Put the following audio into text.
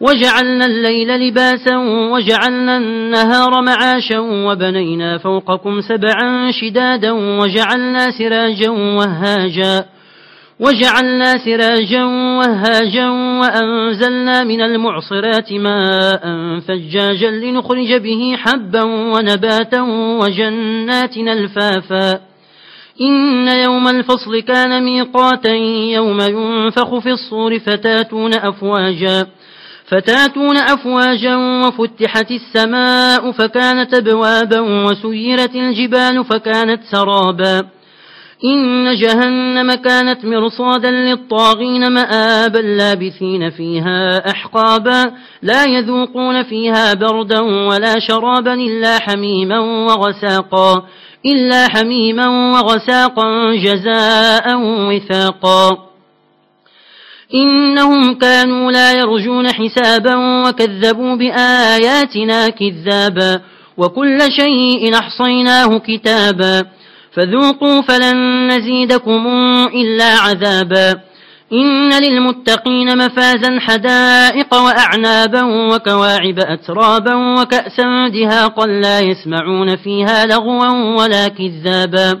وجعلنا الليل لباسا وجعلنا النهار معاشا وبنينا فوقكم سبعا شدادا وجعلنا سراجا وهاجا وجعلنا سراجا وهاجا وأنزلنا من المعصرات ماء فجاجا لنخرج به حبا ونباتا وجنات الفافا إن يوم الفصل كان ميقاتا يوم ينفخ في الصور فتاتون أفواجا فتاتون أفواجا وفتحت السماء فكانت أبوابا وسيرت الجبال فكانت سرابا. إن جهنم كانت مرصادا للطاغين مآبا لابثين فيها أحقابا. لا يذوقون فيها بردا ولا شرابا إلا حميما وغساقا. إلا حميما وغساقا جزاء وثاقا إنهم كانوا لا يرجون حسابا وكذبوا بآياتنا كذابا وكل شيء أحصيناه كتابا فذوقوا فلن نزيدكم إلا عذابا إن للمتقين مفازا حدائق وأعنابا وكواعب أترابا وكأسا دهاقا لا يسمعون فيها لغوا ولا كذابا